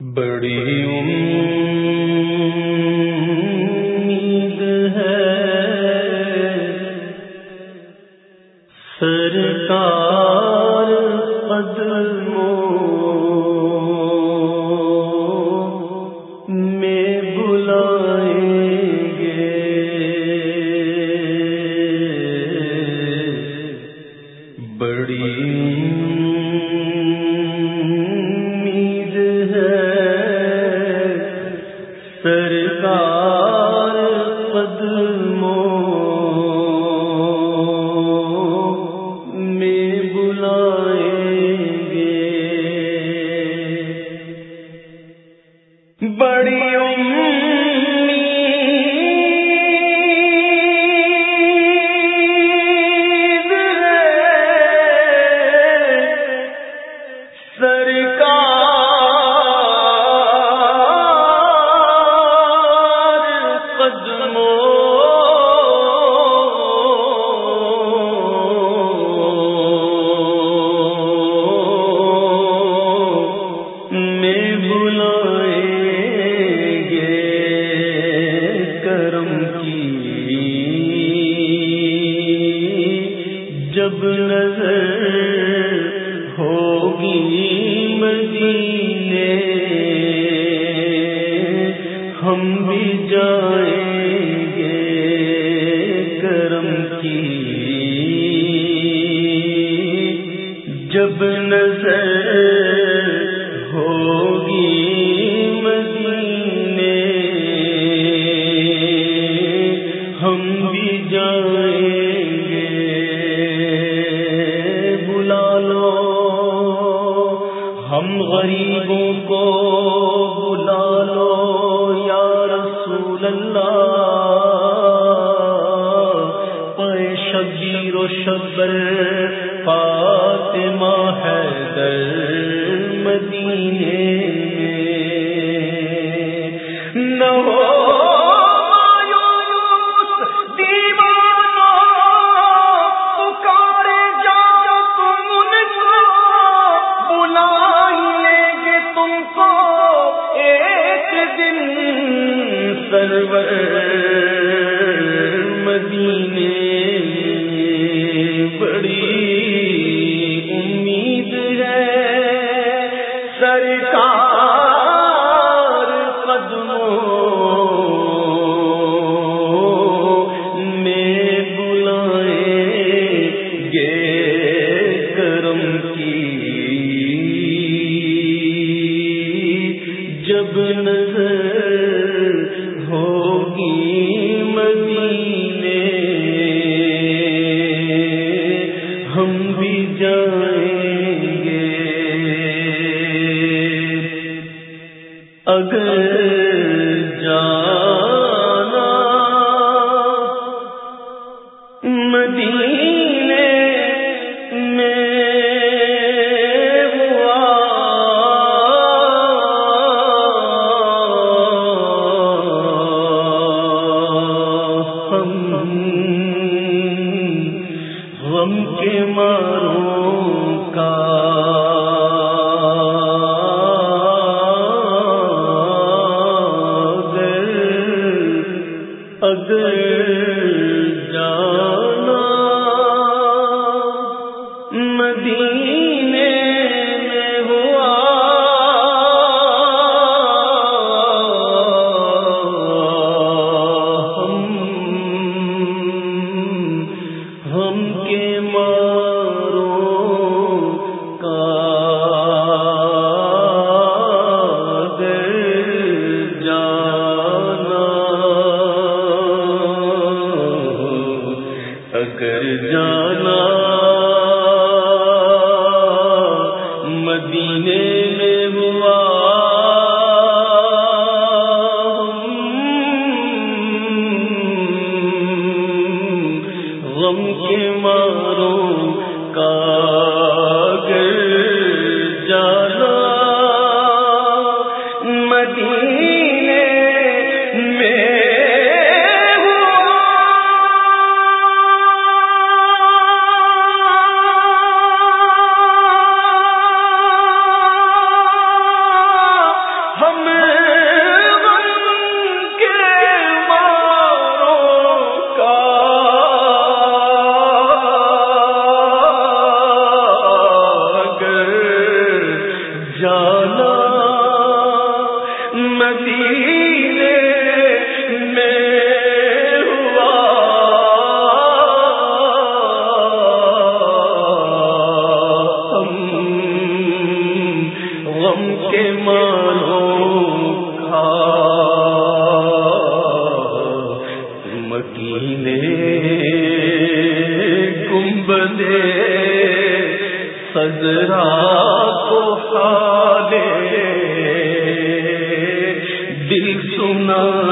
بڑی امید ہے۔ سرکار قد سرکار جب نظر ہوگی مدینے، ہم بھی جائیں گے۔ بلا لو، ہم غریبوں کو بلا لو، یا رسول اللہ۔ شبیر و شبر فاطمہ ہے در مدینے سرکار جا اگر جا کے مانو مکینے گنبدے سجرا کو حالے دل سنا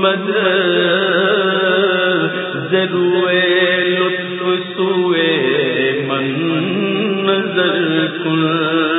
مد ضروے لطف سوئے من نظر کن۔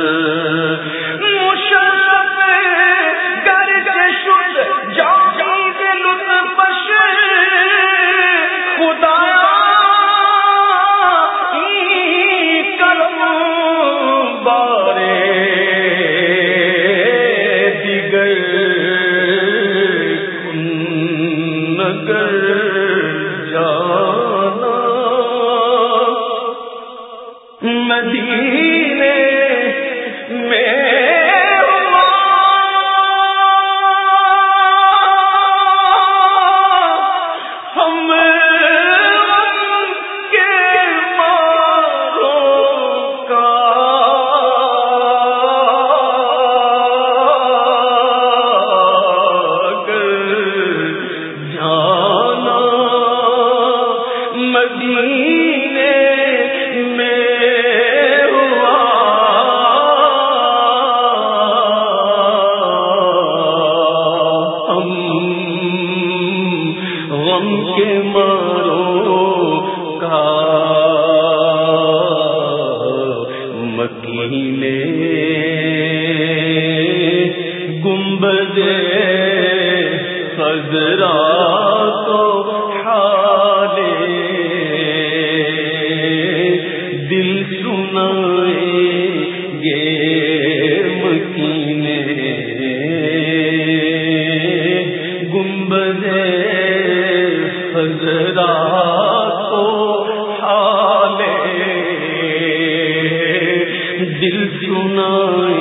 دل سنائیں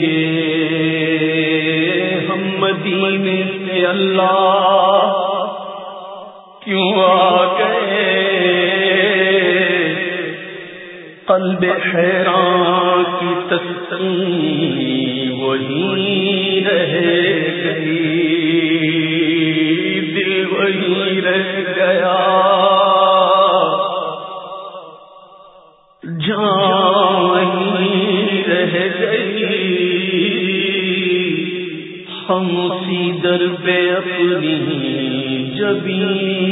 گے۔ ہم مدینے سے اللہ کیوں آ گئے؟ قلب حیران تسلی وہی رہے گئی، دل وہی رہ گیا۔ جان رہ گئی۔ ہم اسی در پہ اپنی جبی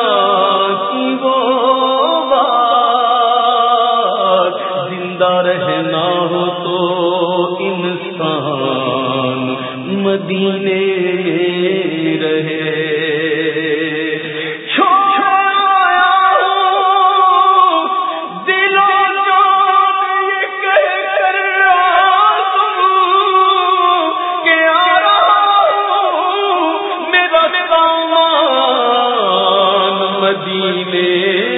مدینے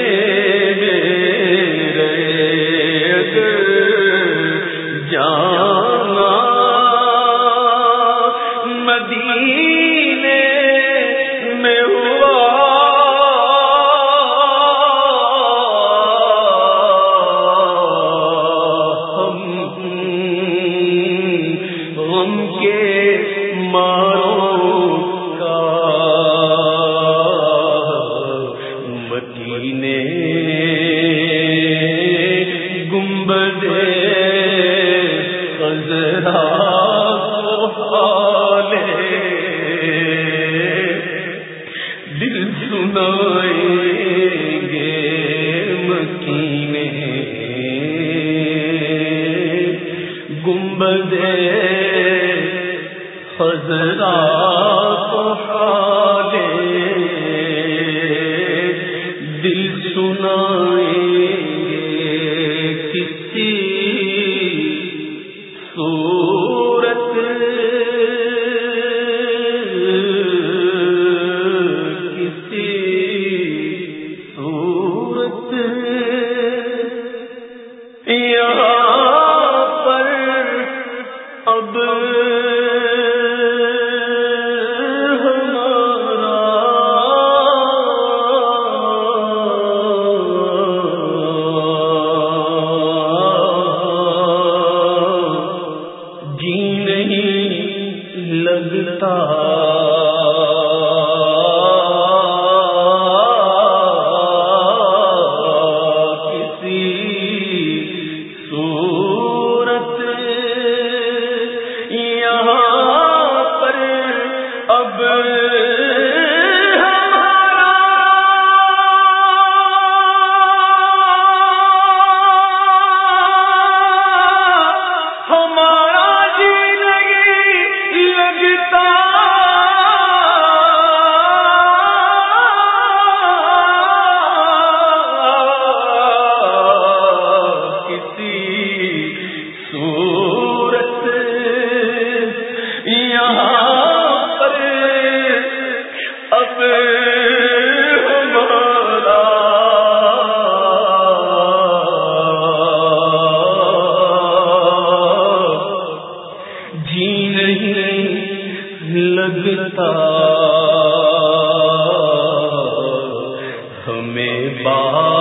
صورت نہیں لگتا۔ بہار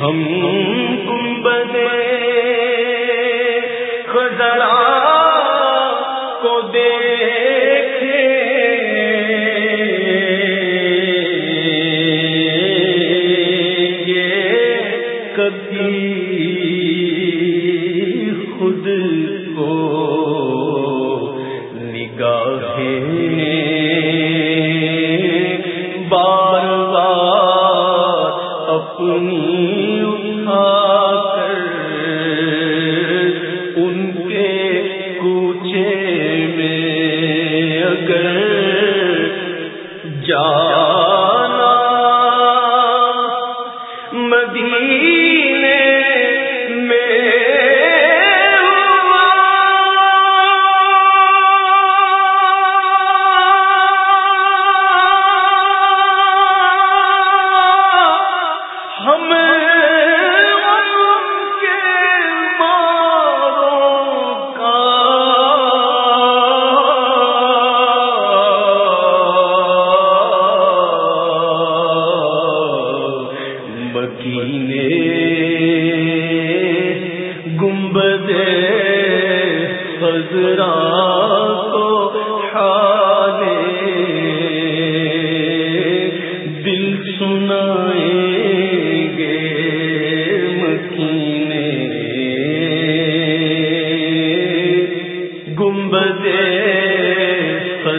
ہم تم بدے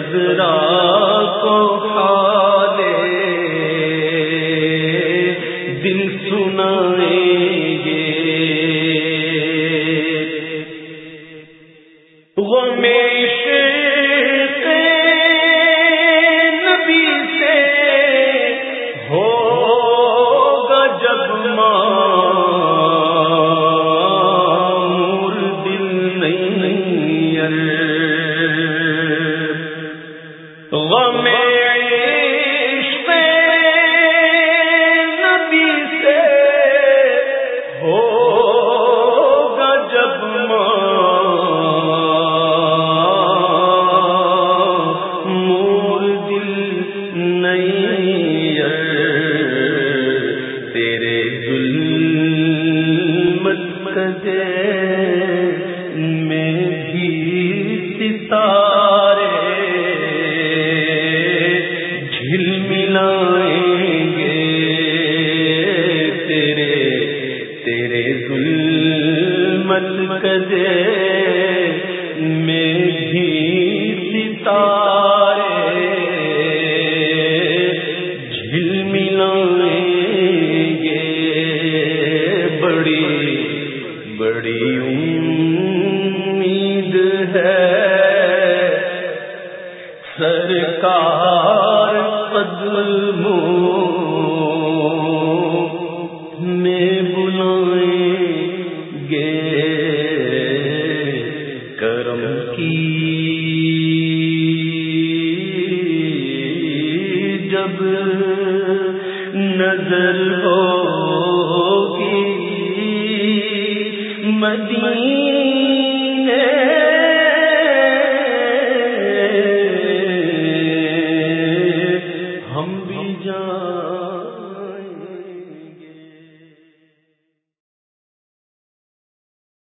نظرا میں بھی ستارے جھل ملائیں گے بڑی بڑی امید ہے سرکار قدموں